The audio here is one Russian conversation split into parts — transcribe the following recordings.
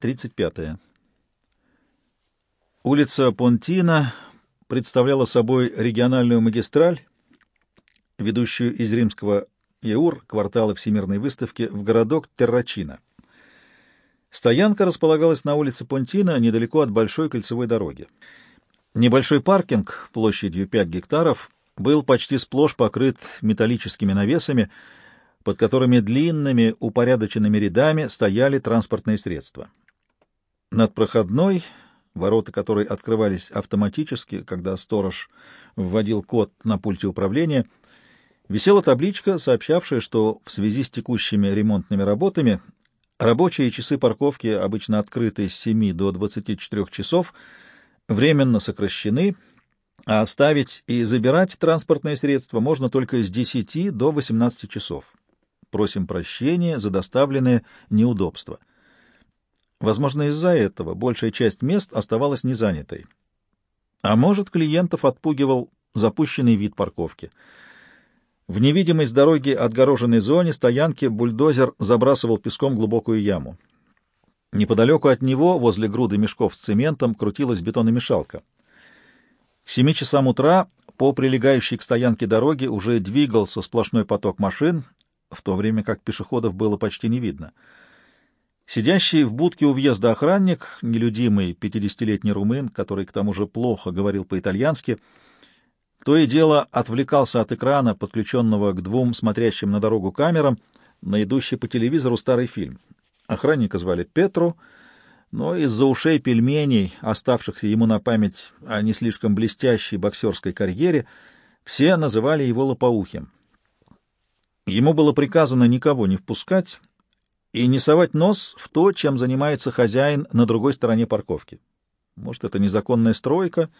35. Улица Понтина представляла собой региональную магистраль, ведущую из римского Иур, квартала Всемирной выставки, в городок Террачино. Стоянка располагалась на улице Понтина, недалеко от большой кольцевой дороги. Небольшой паркинг площадью 5 гектаров был почти сплошь покрыт металлическими навесами, под которыми длинными упорядоченными рядами стояли транспортные средства. Над проходной, ворота которой открывались автоматически, когда сторож вводил код на пульте управления, висела табличка, сообщавшая, что в связи с текущими ремонтными работами рабочие часы парковки, обычно открыты с 7 до 24 часов, временно сокращены, а оставить и забирать транспортные средства можно только с 10 до 18 часов. Просим прощения за доставленные неудобства. Возможно, из-за этого большая часть мест оставалась незанятой. А может, клиентов отпугивал запущенный вид парковки. В невидимой с дороги отгороженной зоне стоянки бульдозер забрасывал песком глубокую яму. Неподалеку от него, возле груды мешков с цементом, крутилась бетономешалка. К семи часам утра по прилегающей к стоянке дороге уже двигался сплошной поток машин, в то время как пешеходов было почти не видно. Сидящий в будке у въезда охранник, нелюдимый пятидесятилетний румын, который к тому же плохо говорил по-итальянски, то и дело отвлекался от экрана, подключенного к двум смотрящим на дорогу камерам, на идущий по телевизору старый фильм. Охранника звали Петру, но из-за ушей пельменей, оставшихся ему на память о не слишком блестящей боксерской карьере, все называли его лопоухим. Ему было приказано никого не впускать и не совать нос в то, чем занимается хозяин на другой стороне парковки. Может, это незаконная стройка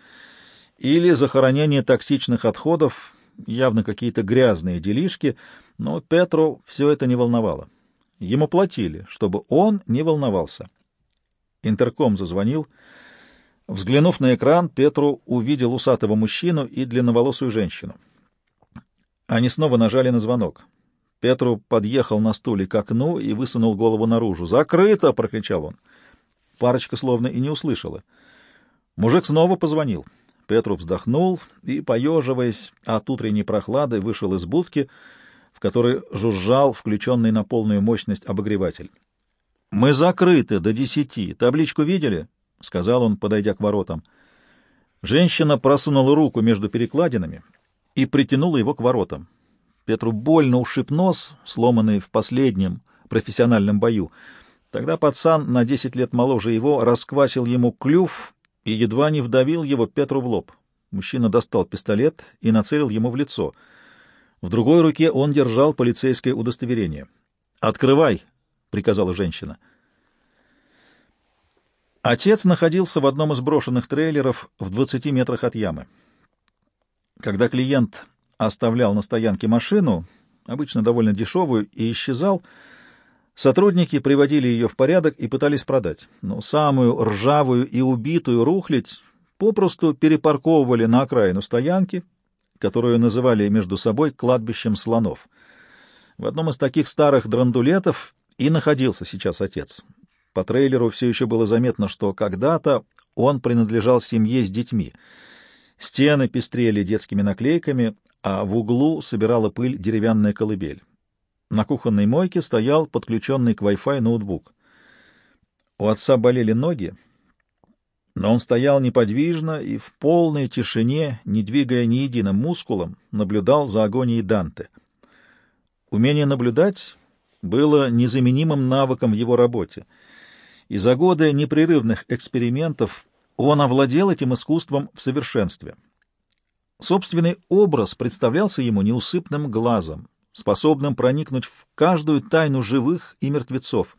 или захоронение токсичных отходов, явно какие-то грязные делишки, но Петру все это не волновало. Ему платили, чтобы он не волновался. Интерком зазвонил. Взглянув на экран, Петру увидел усатого мужчину и длинноволосую женщину. Они снова нажали на звонок. Петру подъехал на стуле к окну и высунул голову наружу. «Закрыто!» — прокричал он. Парочка словно и не услышала. Мужик снова позвонил. Петру вздохнул и, поеживаясь от утренней прохлады, вышел из будки, в которой жужжал включенный на полную мощность обогреватель. «Мы закрыты до десяти. Табличку видели?» — сказал он, подойдя к воротам. Женщина просунула руку между перекладинами и притянула его к воротам. Петру больно ушиб нос, сломанный в последнем профессиональном бою. Тогда пацан, на десять лет моложе его, расквасил ему клюв и едва не вдавил его Петру в лоб. Мужчина достал пистолет и нацелил ему в лицо. В другой руке он держал полицейское удостоверение. «Открывай!» — приказала женщина. Отец находился в одном из брошенных трейлеров в 20 метрах от ямы. Когда клиент оставлял на стоянке машину, обычно довольно дешевую, и исчезал, сотрудники приводили ее в порядок и пытались продать. Но самую ржавую и убитую рухлядь попросту перепарковывали на окраину стоянки, которую называли между собой кладбищем слонов. В одном из таких старых драндулетов и находился сейчас отец. По трейлеру все еще было заметно, что когда-то он принадлежал семье с детьми. Стены пестрели детскими наклейками, а в углу собирала пыль деревянная колыбель. На кухонной мойке стоял подключенный к Wi-Fi ноутбук. У отца болели ноги, но он стоял неподвижно и в полной тишине, не двигая ни единым мускулом, наблюдал за агонией Данте. Умение наблюдать было незаменимым навыком в его работе, и за годы непрерывных экспериментов он овладел этим искусством в совершенстве. Собственный образ представлялся ему неусыпным глазом, способным проникнуть в каждую тайну живых и мертвецов.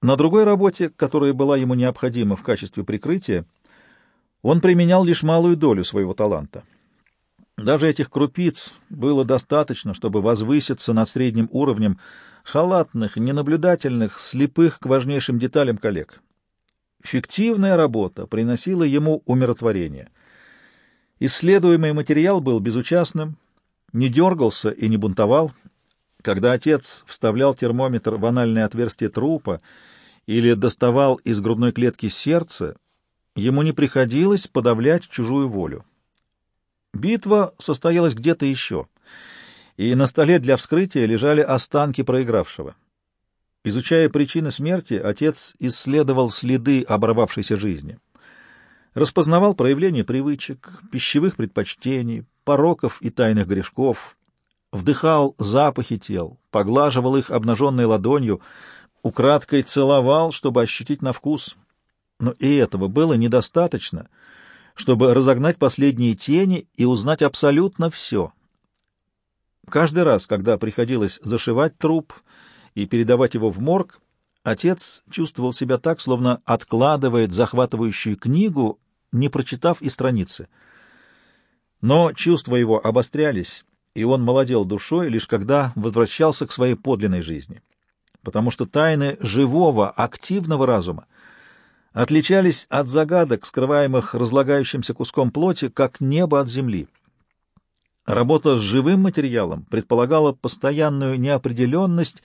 На другой работе, которая была ему необходима в качестве прикрытия, он применял лишь малую долю своего таланта — даже этих крупиц было достаточно, чтобы возвыситься над средним уровнем халатных, ненаблюдательных, слепых к важнейшим деталям коллег. Фиктивная работа приносила ему умиротворение. Исследуемый материал был безучастным, не дергался и не бунтовал. Когда отец вставлял термометр в анальное отверстие трупа или доставал из грудной клетки сердце, ему не приходилось подавлять чужую волю. Битва состоялась где-то еще, и на столе для вскрытия лежали останки проигравшего. Изучая причины смерти, отец исследовал следы оборвавшейся жизни. Распознавал проявления привычек, пищевых предпочтений, пороков и тайных грешков, вдыхал запахи тел, поглаживал их обнаженной ладонью, украдкой целовал, чтобы ощутить на вкус. Но и этого было недостаточно, чтобы разогнать последние тени и узнать абсолютно все. Каждый раз, когда приходилось зашивать труп и передавать его в морг, отец чувствовал себя так, словно откладывает захватывающую книгу, не прочитав и страницы. Но чувства его обострялись, и он молодел душой, лишь когда возвращался к своей подлинной жизни потому что тайны живого, активного разума отличались от загадок, скрываемых разлагающимся куском плоти, как небо от земли. Работа с живым материалом предполагала постоянную неопределенность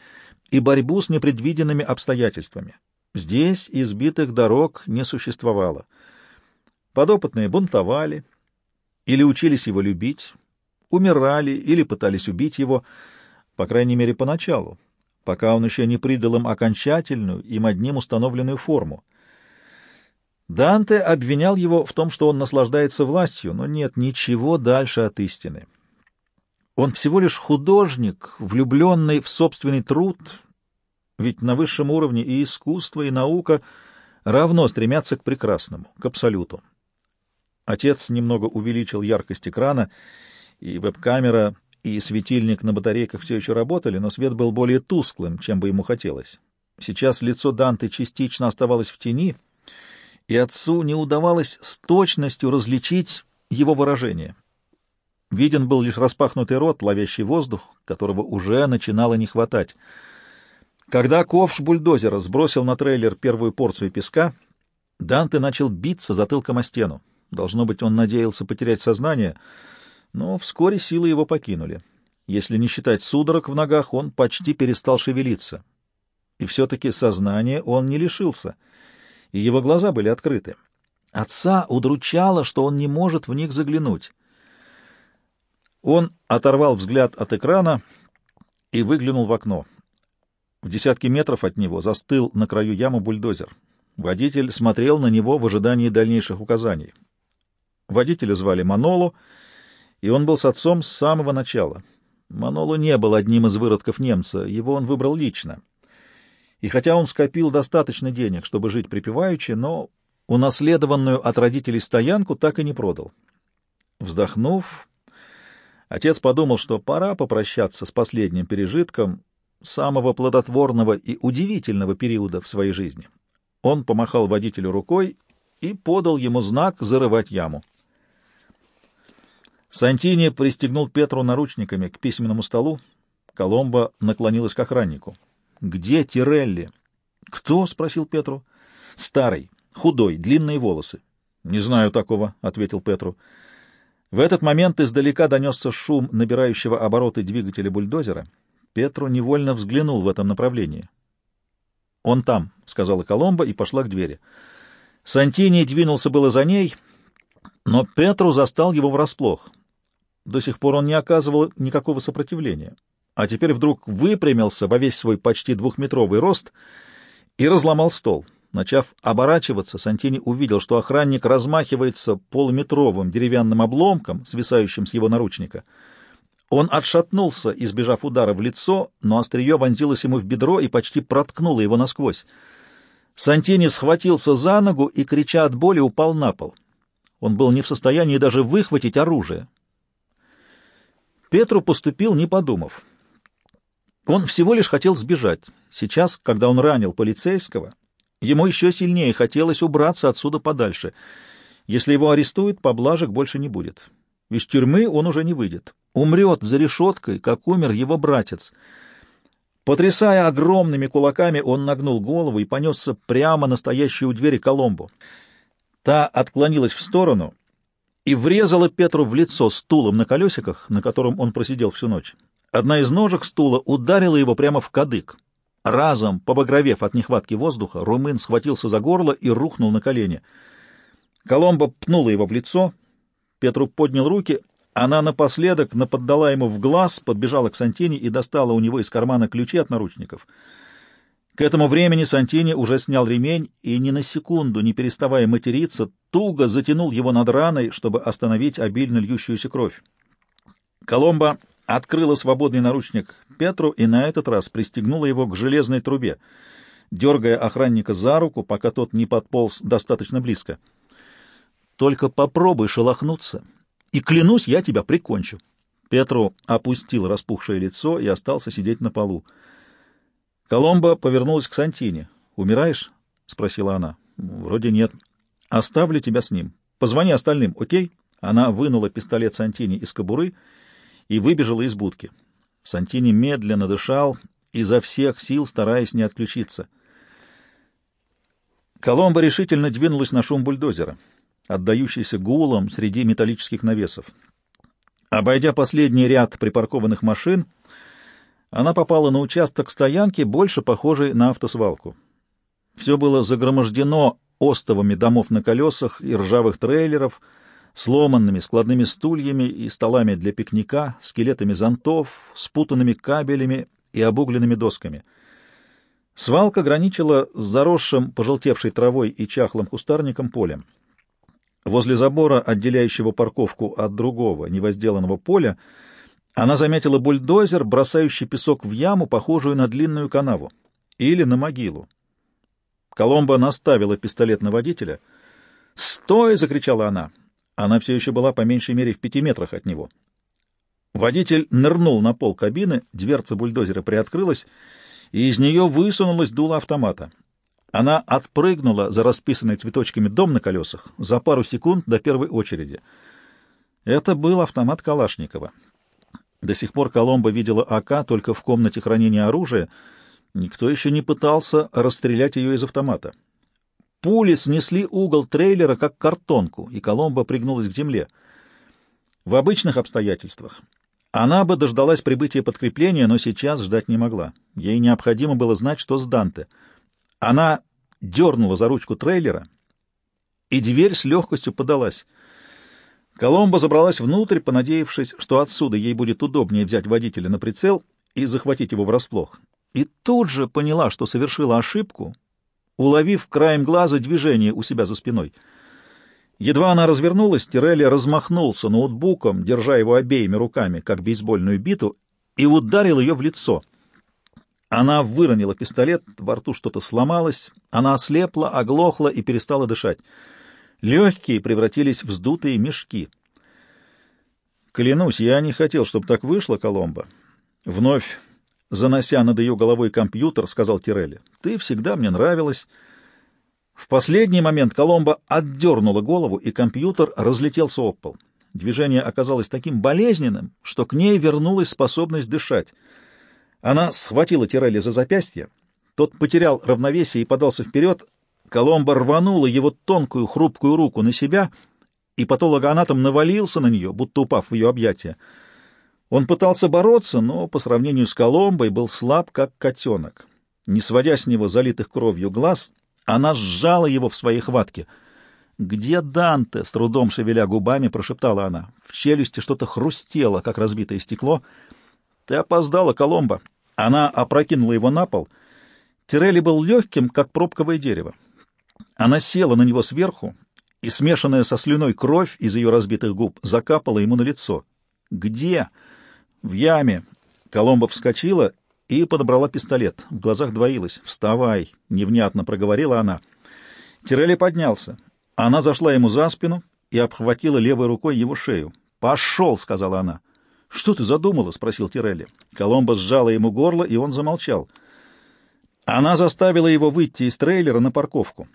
и борьбу с непредвиденными обстоятельствами. Здесь избитых дорог не существовало. Подопытные бунтовали или учились его любить, умирали или пытались убить его, по крайней мере, поначалу пока он еще не придал им окончательную, им одним установленную форму. Данте обвинял его в том, что он наслаждается властью, но нет ничего дальше от истины. Он всего лишь художник, влюбленный в собственный труд, ведь на высшем уровне и искусство, и наука равно стремятся к прекрасному, к абсолюту. Отец немного увеличил яркость экрана, и веб-камера и светильник на батарейках все еще работали, но свет был более тусклым, чем бы ему хотелось. Сейчас лицо Данте частично оставалось в тени, и отцу не удавалось с точностью различить его выражение. Виден был лишь распахнутый рот, ловящий воздух, которого уже начинало не хватать. Когда ковш бульдозера сбросил на трейлер первую порцию песка, Данте начал биться затылком о стену. Должно быть, он надеялся потерять сознание — но вскоре силы его покинули. Если не считать судорог в ногах, он почти перестал шевелиться. И все-таки сознание он не лишился, и его глаза были открыты. Отца удручало, что он не может в них заглянуть. Он оторвал взгляд от экрана и выглянул в окно. В десятки метров от него застыл на краю ямы бульдозер. Водитель смотрел на него в ожидании дальнейших указаний. Водителя звали Маноло, и он был с отцом с самого начала. Манолу не был одним из выродков немца, его он выбрал лично. И хотя он скопил достаточно денег, чтобы жить припеваючи, но унаследованную от родителей стоянку так и не продал. Вздохнув, отец подумал, что пора попрощаться с последним пережитком самого плодотворного и удивительного периода в своей жизни. Он помахал водителю рукой и подал ему знак зарывать яму. Сантини пристегнул Петру наручниками к письменному столу. Коломбо наклонилась к охраннику. «Где Тирелли?» «Кто?» — спросил Петру. «Старый, худой, длинные волосы». «Не знаю такого», — ответил Петру. В этот момент издалека донесся шум набирающего обороты двигателя бульдозера. Петру невольно взглянул в этом направлении. «Он там», — сказала Коломбо и пошла к двери. Сантини двинулся было за ней, но Петру застал его врасплох. До сих пор он не оказывал никакого сопротивления, а теперь вдруг выпрямился во весь свой почти двухметровый рост и разломал стол. Начав оборачиваться, Сантини увидел, что охранник размахивается полуметровым деревянным обломком, свисающим с его наручника. Он отшатнулся, избежав удара в лицо, но острие вонзилось ему в бедро и почти проткнуло его насквозь. Сантини схватился за ногу и, крича от боли, упал на пол. Он был не в состоянии даже выхватить оружие. Петру поступил, не подумав. Он всего лишь хотел сбежать. Сейчас, когда он ранил полицейского, ему еще сильнее хотелось убраться отсюда подальше. Если его арестуют, поблажек больше не будет. Из тюрьмы он уже не выйдет. Умрет за решеткой, как умер его братец. Потрясая огромными кулаками, он нагнул голову и понесся прямо на стоящую у двери Коломбу. Та отклонилась в сторону — и врезала Петру в лицо стулом на колесиках, на котором он просидел всю ночь. Одна из ножек стула ударила его прямо в кадык. Разом, побагровев от нехватки воздуха, румын схватился за горло и рухнул на колени. Коломба пнула его в лицо. Петру поднял руки. Она напоследок наподдала ему в глаз, подбежала к Сантине и достала у него из кармана ключи от наручников. К этому времени Сантини уже снял ремень и ни на секунду, не переставая материться, туго затянул его над раной, чтобы остановить обильно льющуюся кровь. Коломба открыла свободный наручник Петру и на этот раз пристегнула его к железной трубе, дергая охранника за руку, пока тот не подполз достаточно близко. «Только попробуй шелохнуться, и, клянусь, я тебя прикончу». Петру опустил распухшее лицо и остался сидеть на полу. Коломба повернулась к Сантине. «Умираешь?» — спросила она. «Вроде нет. Оставлю тебя с ним. Позвони остальным, окей?» Она вынула пистолет Сантини из кобуры и выбежала из будки. Сантини медленно дышал, изо всех сил стараясь не отключиться. Коломба решительно двинулась на шум бульдозера, отдающийся гулом среди металлических навесов. Обойдя последний ряд припаркованных машин, она попала на участок стоянки, больше похожий на автосвалку. Все было загромождено остовами домов на колесах и ржавых трейлеров — сломанными складными стульями и столами для пикника, скелетами зонтов, спутанными кабелями и обугленными досками. Свалка граничила с заросшим, пожелтевшей травой и чахлым кустарником полем. Возле забора, отделяющего парковку от другого невозделанного поля, она заметила бульдозер, бросающий песок в яму, похожую на длинную канаву, или на могилу. Коломба наставила пистолет на водителя. «Стой!» — закричала она. Она все еще была по меньшей мере в пяти метрах от него. Водитель нырнул на пол кабины, дверца бульдозера приоткрылась, и из нее высунулась дуло автомата. Она отпрыгнула за расписанный цветочками дом на колесах за пару секунд до первой очереди. Это был автомат Калашникова. До сих пор Коломба видела АК только в комнате хранения оружия. Никто еще не пытался расстрелять ее из автомата. Пули снесли угол трейлера, как картонку, и Коломба пригнулась к земле. В обычных обстоятельствах она бы дождалась прибытия подкрепления, но сейчас ждать не могла. Ей необходимо было знать, что с Данте. Она дернула за ручку трейлера, и дверь с легкостью подалась. Коломба забралась внутрь, понадеявшись, что отсюда ей будет удобнее взять водителя на прицел и захватить его врасплох. И тут же поняла, что совершила ошибку, уловив краем глаза движение у себя за спиной. Едва она развернулась, Тирелли размахнулся ноутбуком, держа его обеими руками, как бейсбольную биту, и ударил ее в лицо. Она выронила пистолет, во рту что-то сломалось, она ослепла, оглохла и перестала дышать. Легкие превратились в вздутые мешки. «Клянусь, я не хотел, чтобы так вышло, Коломбо». Вновь занося над ее головой компьютер, сказал Тирелли. «Ты всегда мне нравилась». В последний момент Коломба отдернула голову, и компьютер разлетелся об пол. Движение оказалось таким болезненным, что к ней вернулась способность дышать. Она схватила Тирелли за запястье, тот потерял равновесие и подался вперед. Коломба рванула его тонкую хрупкую руку на себя, и патологоанатом навалился на нее, будто упав в ее объятия. Он пытался бороться, но по сравнению с Коломбой был слаб, как котенок. Не сводя с него залитых кровью глаз, она сжала его в своей хватке. «Где Данте?» — с трудом шевеля губами прошептала она. В челюсти что-то хрустело, как разбитое стекло. «Ты опоздала, Коломба!» Она опрокинула его на пол. Тирелли был легким, как пробковое дерево. Она села на него сверху, и смешанная со слюной кровь из ее разбитых губ закапала ему на лицо. «Где?» В яме. Коломба вскочила и подобрала пистолет. В глазах двоилась. «Вставай!» — невнятно проговорила она. Тирелли поднялся. Она зашла ему за спину и обхватила левой рукой его шею. «Пошел!» — сказала она. «Что ты задумала?» — спросил Тирелли. Коломба сжала ему горло, и он замолчал. Она заставила его выйти из трейлера на парковку.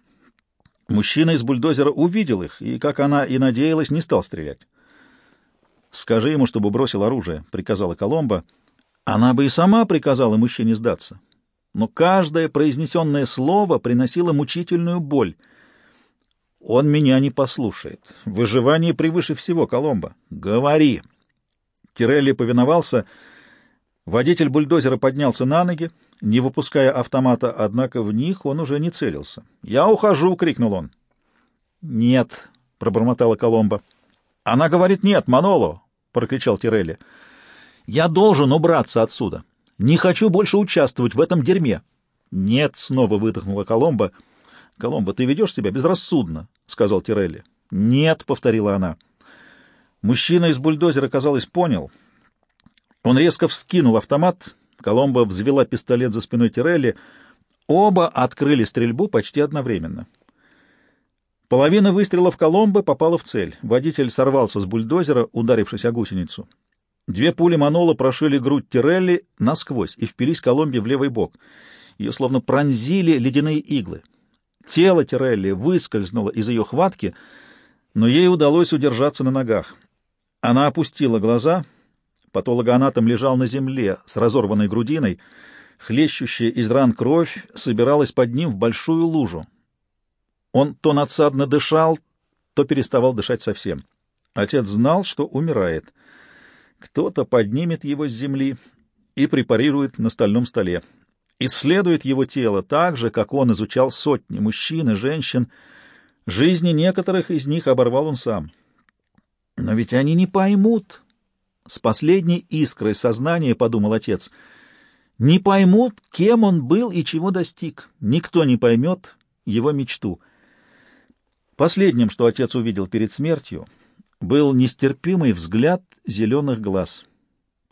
Мужчина из бульдозера увидел их, и, как она и надеялась, не стал стрелять. «Скажи ему, чтобы бросил оружие», — приказала Коломба. Она бы и сама приказала мужчине сдаться. Но каждое произнесенное слово приносило мучительную боль. «Он меня не послушает. Выживание превыше всего, Коломба. Говори!» Тирелли повиновался. Водитель бульдозера поднялся на ноги, не выпуская автомата, однако в них он уже не целился. «Я ухожу!» — крикнул он. «Нет!» — пробормотала Коломба. «Она говорит нет, Маноло!» — прокричал Тирелли. «Я должен убраться отсюда. Не хочу больше участвовать в этом дерьме». «Нет!» — снова выдохнула Коломба. «Коломба, ты ведешь себя безрассудно», — сказал Тирелли. «Нет!» — повторила она. Мужчина из бульдозера, казалось, понял. Он резко вскинул автомат. Коломба взвела пистолет за спиной Тирелли. Оба открыли стрельбу почти одновременно. Половина выстрелов Коломбо попала в цель. Водитель сорвался с бульдозера, ударившись о гусеницу. Две пули Манола прошили грудь Тирелли насквозь и впились Коломбе в левый бок. Ее словно пронзили ледяные иглы. Тело Тирелли выскользнуло из ее хватки, но ей удалось удержаться на ногах. Она опустила глаза. Патологоанатом лежал на земле с разорванной грудиной. Хлещущая из ран кровь собиралась под ним в большую лужу. Он то надсадно дышал, то переставал дышать совсем. Отец знал, что умирает. Кто-то поднимет его с земли и препарирует на стальном столе. Исследует его тело так же, как он изучал сотни мужчин и женщин. Жизни некоторых из них оборвал он сам. Но ведь они не поймут. С последней искрой сознания подумал отец. Не поймут, кем он был и чего достиг. Никто не поймет его мечту. Последним, что отец увидел перед смертью, был нестерпимый взгляд зеленых глаз —